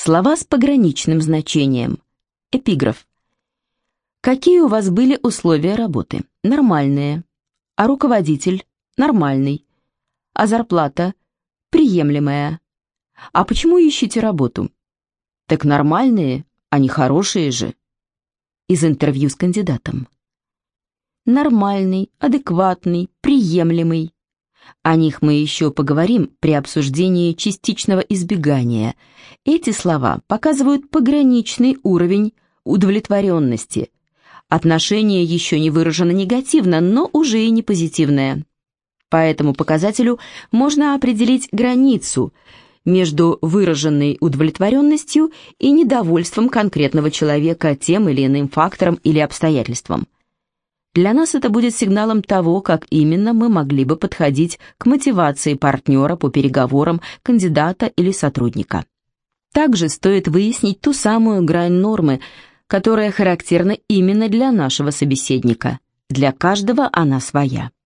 Слова с пограничным значением. Эпиграф. Какие у вас были условия работы? Нормальные. А руководитель? Нормальный. А зарплата? Приемлемая. А почему ищете работу? Так нормальные, а не хорошие же. Из интервью с кандидатом. Нормальный, адекватный, приемлемый. О них мы еще поговорим при обсуждении частичного избегания. Эти слова показывают пограничный уровень удовлетворенности. Отношение еще не выражено негативно, но уже и не позитивное. По этому показателю можно определить границу между выраженной удовлетворенностью и недовольством конкретного человека тем или иным фактором или обстоятельством. Для нас это будет сигналом того, как именно мы могли бы подходить к мотивации партнера по переговорам, кандидата или сотрудника. Также стоит выяснить ту самую грань нормы, которая характерна именно для нашего собеседника. Для каждого она своя.